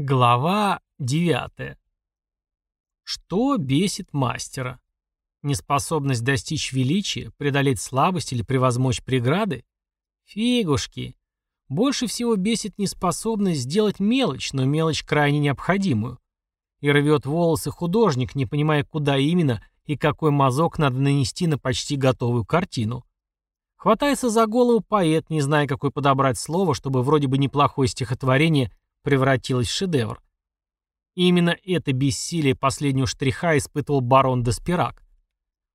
Глава 9. Что бесит мастера? Неспособность достичь величия, преодолеть слабость или превозмочь преграды? Фигушки. Больше всего бесит неспособность сделать мелочь, но мелочь крайне необходимую. И рвет волосы художник, не понимая, куда именно и какой мазок надо нанести на почти готовую картину. Хватается за голову поэт, не зная, какое подобрать слово, чтобы вроде бы неплохое стихотворение – превратилась в шедевр. И именно это бессилие последнего штриха испытывал барон Деспирак.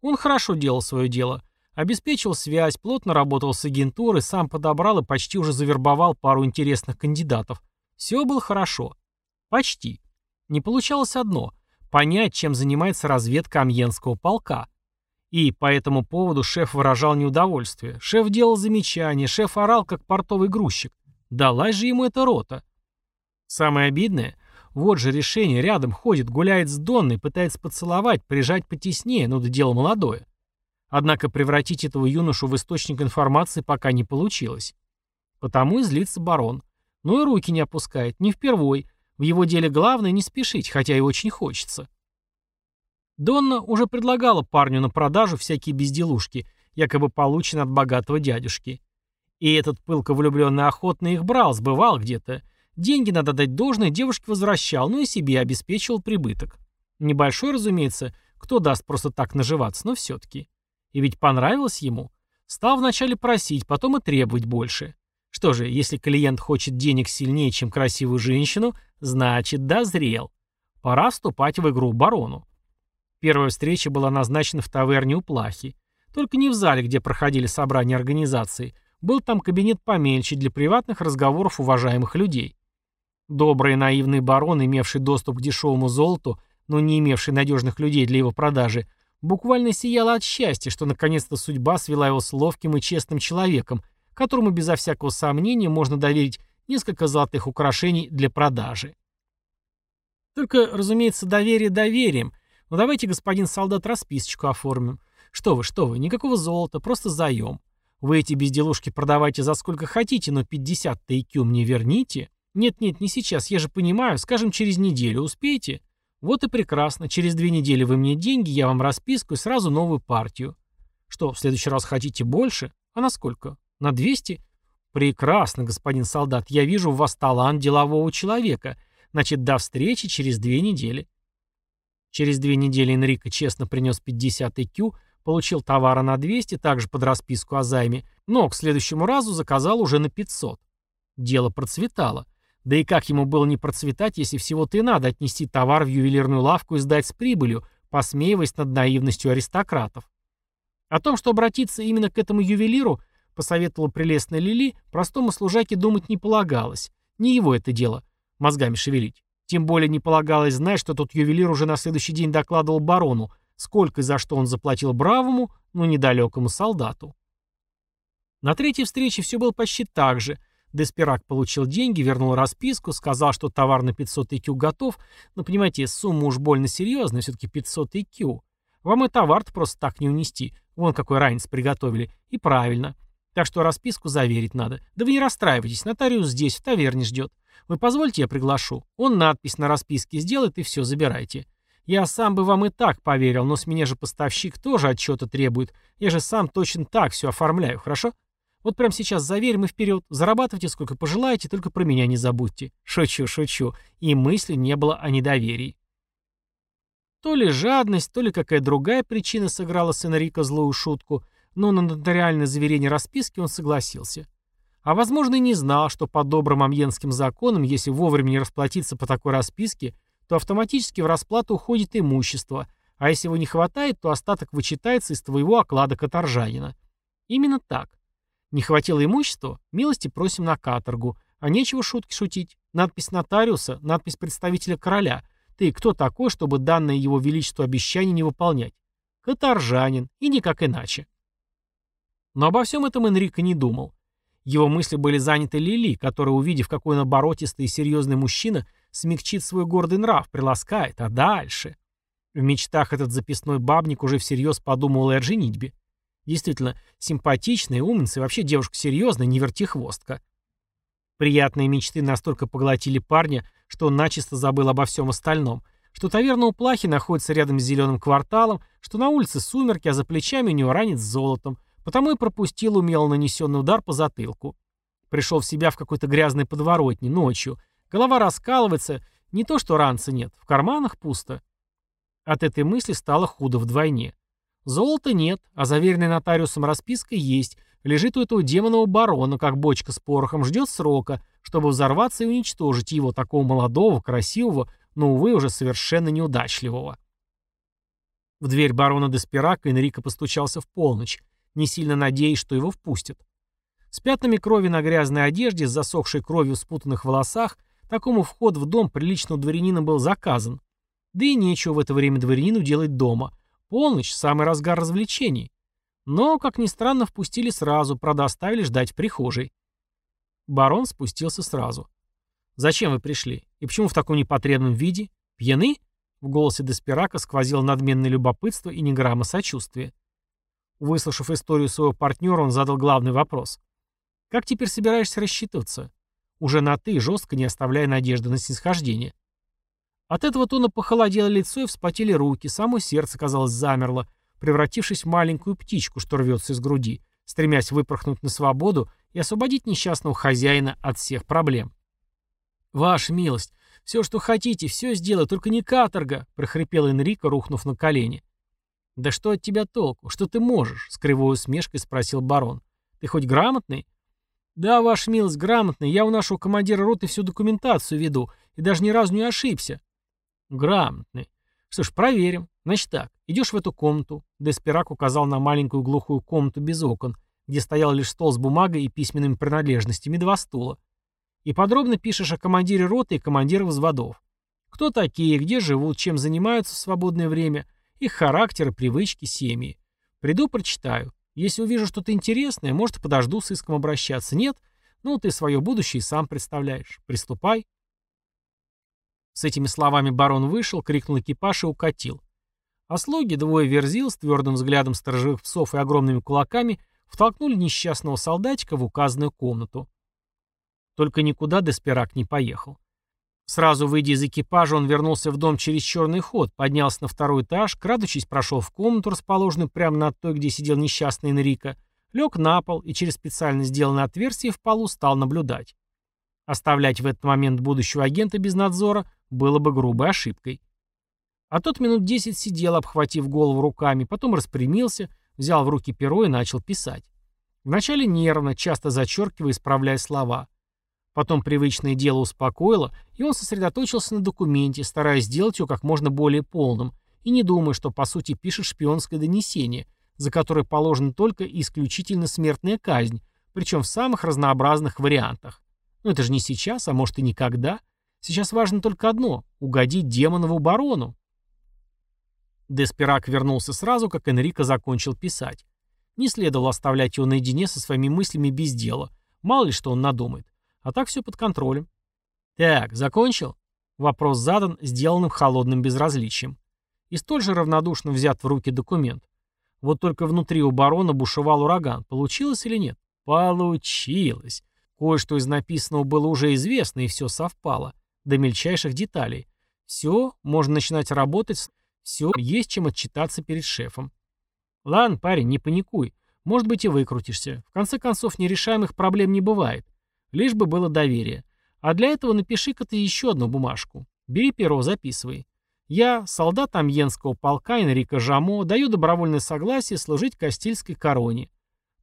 Он хорошо делал свое дело, обеспечил связь, плотно работал с агентурой, сам подобрал и почти уже завербовал пару интересных кандидатов. Все было хорошо. Почти. Не получалось одно – понять, чем занимается разведка Амьенского полка. И по этому поводу шеф выражал неудовольствие. Шеф делал замечания, шеф орал, как портовый грузчик. Далась же ему эта рота. Самое обидное, вот же решение, рядом ходит, гуляет с Донной, пытается поцеловать, прижать потеснее, ну да дело молодое. Однако превратить этого юношу в источник информации пока не получилось. Потому и злится барон. Ну и руки не опускает, не впервой. В его деле главное не спешить, хотя и очень хочется. Донна уже предлагала парню на продажу всякие безделушки, якобы полученные от богатого дядюшки. И этот пылко влюбленный охотно их брал, сбывал где-то, Деньги надо дать должное, девушке возвращал, ну и себе обеспечивал прибыток. Небольшой, разумеется, кто даст просто так наживаться, но все-таки. И ведь понравилось ему. Стал вначале просить, потом и требовать больше. Что же, если клиент хочет денег сильнее, чем красивую женщину, значит, дозрел. Пора вступать в игру барону. Первая встреча была назначена в таверне у Плахи. Только не в зале, где проходили собрания организации. Был там кабинет помельче для приватных разговоров уважаемых людей. Добрый наивный барон, имевший доступ к дешевому золоту, но не имевший надежных людей для его продажи, буквально сиял от счастья, что наконец-то судьба свела его с ловким и честным человеком, которому безо всякого сомнения можно доверить несколько золотых украшений для продажи. Только, разумеется, доверие доверием. Но давайте, господин солдат, расписочку оформим. Что вы, что вы, никакого золота, просто заем. Вы эти безделушки продавайте за сколько хотите, но 50 IQ мне верните. «Нет-нет, не сейчас, я же понимаю, скажем, через неделю успеете?» «Вот и прекрасно, через две недели вы мне деньги, я вам расписку и сразу новую партию». «Что, в следующий раз хотите больше? А на сколько? На 200?» «Прекрасно, господин солдат, я вижу в вас талант делового человека. Значит, до встречи через две недели». Через две недели Энрико честно принес 50 IQ, получил товара на 200, также под расписку о займе, но к следующему разу заказал уже на 500. Дело процветало. Да и как ему было не процветать, если всего-то и надо отнести товар в ювелирную лавку и сдать с прибылью, посмеиваясь над наивностью аристократов. О том, что обратиться именно к этому ювелиру, посоветовала прелестная Лили, простому служаке думать не полагалось. Не его это дело, мозгами шевелить. Тем более не полагалось знать, что тот ювелир уже на следующий день докладывал барону, сколько и за что он заплатил бравому, но недалекому солдату. На третьей встрече все было почти так же – Деспирак получил деньги, вернул расписку, сказал, что товар на 500 IQ готов, но, понимаете, сумма уж больно серьезная, все-таки 500 IQ. Вам и товар просто так не унести. Вон какой ранец приготовили. И правильно. Так что расписку заверить надо. Да вы не расстраивайтесь, нотариус здесь, в таверне ждет. Вы позвольте, я приглашу. Он надпись на расписке сделает, и все, забирайте. Я сам бы вам и так поверил, но с меня же поставщик тоже отчета требует. Я же сам точно так все оформляю, хорошо? Вот прямо сейчас заверим и вперед. Зарабатывайте сколько пожелаете, только про меня не забудьте. Шучу, шучу. И мысли не было о недоверии. То ли жадность, то ли какая другая причина сыграла с Энрико злую шутку, но на нотариальное заверение расписки он согласился. А возможно и не знал, что по добрым амьенским законам, если вовремя не расплатиться по такой расписке, то автоматически в расплату уходит имущество, а если его не хватает, то остаток вычитается из твоего оклада каторжанина. Именно так. Не хватило имущества? Милости просим на каторгу. А нечего шутки шутить. Надпись нотариуса, надпись представителя короля. Ты кто такой, чтобы данное его величеству обещание не выполнять? Каторжанин, и никак иначе. Но обо всем этом Энрико не думал. Его мысли были заняты Лили, которая, увидев, какой он оборотистый и серьезный мужчина, смягчит свой гордый нрав, приласкает, а дальше... В мечтах этот записной бабник уже всерьез подумал и о женитьбе. Действительно, симпатичная, умница и вообще девушка серьезная, не вертихвостка. Приятные мечты настолько поглотили парня, что он начисто забыл обо всем остальном, что таверна у Плахи находится рядом с зеленым кварталом, что на улице сумерки, а за плечами у него ранец золотом, потому и пропустил умело нанесенный удар по затылку. Пришел в себя в какой-то грязной подворотне, ночью. Голова раскалывается, не то что ранца нет, в карманах пусто. От этой мысли стало худо вдвойне. Золота нет, а заверенная нотариусом расписка есть. Лежит у этого демонового барона, как бочка с порохом, ждет срока, чтобы взорваться и уничтожить его, такого молодого, красивого, но, увы, уже совершенно неудачливого. В дверь барона Деспирака Энрико постучался в полночь, не сильно надеясь, что его впустят. С пятнами крови на грязной одежде, с засохшей кровью в спутанных волосах, такому вход в дом приличного дворянина был заказан. Да и нечего в это время дворянину делать дома. Полночь – самый разгар развлечений. Но, как ни странно, впустили сразу, правда оставили ждать в прихожей. Барон спустился сразу. «Зачем вы пришли? И почему в таком непотребном виде? Пьяны?» В голосе Деспирака сквозило надменное любопытство и ни грамма сочувствия. Выслушав историю своего партнера, он задал главный вопрос. «Как теперь собираешься рассчитываться?» Уже на «ты», жестко не оставляя надежды на снисхождение. От этого тона похолодело лицо и вспотели руки, само сердце, казалось, замерло, превратившись в маленькую птичку, что рвется из груди, стремясь выпорхнуть на свободу и освободить несчастного хозяина от всех проблем. «Ваша милость, все, что хотите, все сделаю, только не каторга», — прохрипел Энрико, рухнув на колени. «Да что от тебя толку? Что ты можешь?» — с кривой усмешкой спросил барон. «Ты хоть грамотный?» «Да, ваша милость, грамотный. Я у нашего командира роты всю документацию веду и даже ни разу не ошибся». Грамотный. Что ж, проверим. Значит так, идешь в эту комнату. Деспирак указал на маленькую глухую комнату без окон, где стоял лишь стол с бумагой и письменными принадлежностями, два стула. И подробно пишешь о командире роты и командирах взводов. Кто такие, где живут, чем занимаются в свободное время, их характеры, привычки, семьи. Приду, прочитаю. Если увижу что-то интересное, может, подожду с иском обращаться. Нет? Ну, ты свое будущее сам представляешь. Приступай. С этими словами барон вышел, крикнул экипаж и укатил. А слуги, двое верзил с твердым взглядом сторожевых псов и огромными кулаками, втолкнули несчастного солдатика в указанную комнату. Только никуда Деспирак не поехал. Сразу выйдя из экипажа, он вернулся в дом через черный ход, поднялся на второй этаж, крадучись прошел в комнату, расположенную прямо над той, где сидел несчастный Энрико, лег на пол и через специально сделанное отверстие в полу стал наблюдать. Оставлять в этот момент будущего агента без надзора было бы грубой ошибкой. А тот минут десять сидел, обхватив голову руками, потом распрямился, взял в руки перо и начал писать. Вначале нервно, часто зачеркивая, исправляя слова. Потом привычное дело успокоило, и он сосредоточился на документе, стараясь сделать его как можно более полным, и не думая, что по сути пишет шпионское донесение, за которое положена только исключительно смертная казнь, причем в самых разнообразных вариантах. Но это же не сейчас, а может и никогда. Сейчас важно только одно — угодить демонову барону. Деспирак вернулся сразу, как Энрико закончил писать. Не следовало оставлять его наедине со своими мыслями без дела. Мало ли что он надумает. А так все под контролем. «Так, закончил?» Вопрос задан, сделанным холодным безразличием. И столь же равнодушно взят в руки документ. Вот только внутри у барона бушевал ураган. Получилось или нет? Получилось. Кое-что из написанного было уже известно, и все совпало. До мельчайших деталей. Все, можно начинать работать, все, есть чем отчитаться перед шефом. Ладно, парень, не паникуй. Может быть и выкрутишься. В конце концов, нерешаемых проблем не бывает. Лишь бы было доверие. А для этого напиши-ка ты еще одну бумажку. Бери перо, записывай. Я, солдат Амьенского полка Энрика Жамо, даю добровольное согласие служить Кастильской короне.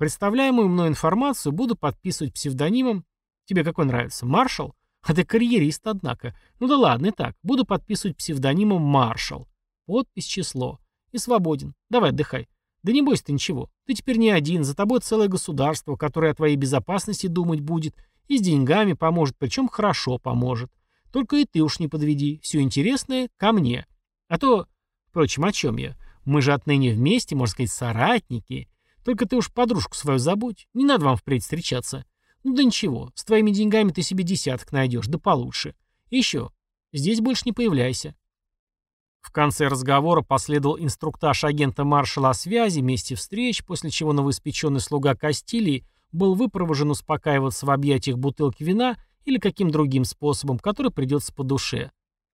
Представляемую мной информацию буду подписывать псевдонимом. Тебе какой нравится? Маршал? А ты карьерист, однако. Ну да ладно, и так. Буду подписывать псевдонимом Маршал. Подпись, число. И свободен. Давай, отдыхай. Да не бойся ты ничего. Ты теперь не один. За тобой целое государство, которое о твоей безопасности думать будет. И с деньгами поможет, причем хорошо поможет. Только и ты уж не подведи. Все интересное ко мне. А то... Впрочем, о чем я? Мы же отныне вместе, можно сказать, соратники. Только ты уж подружку свою забудь. Не надо вам впредь встречаться. Ну да ничего, с твоими деньгами ты себе десяток найдешь, да получше. Еще, здесь больше не появляйся. В конце разговора последовал инструктаж агента маршала о связи, месте встреч, после чего новоиспеченный слуга Кастилии был выпровожен успокаиваться в объятиях бутылки вина или каким другим способом, который придется по душе.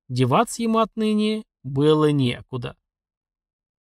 Деваться ему отныне было некуда.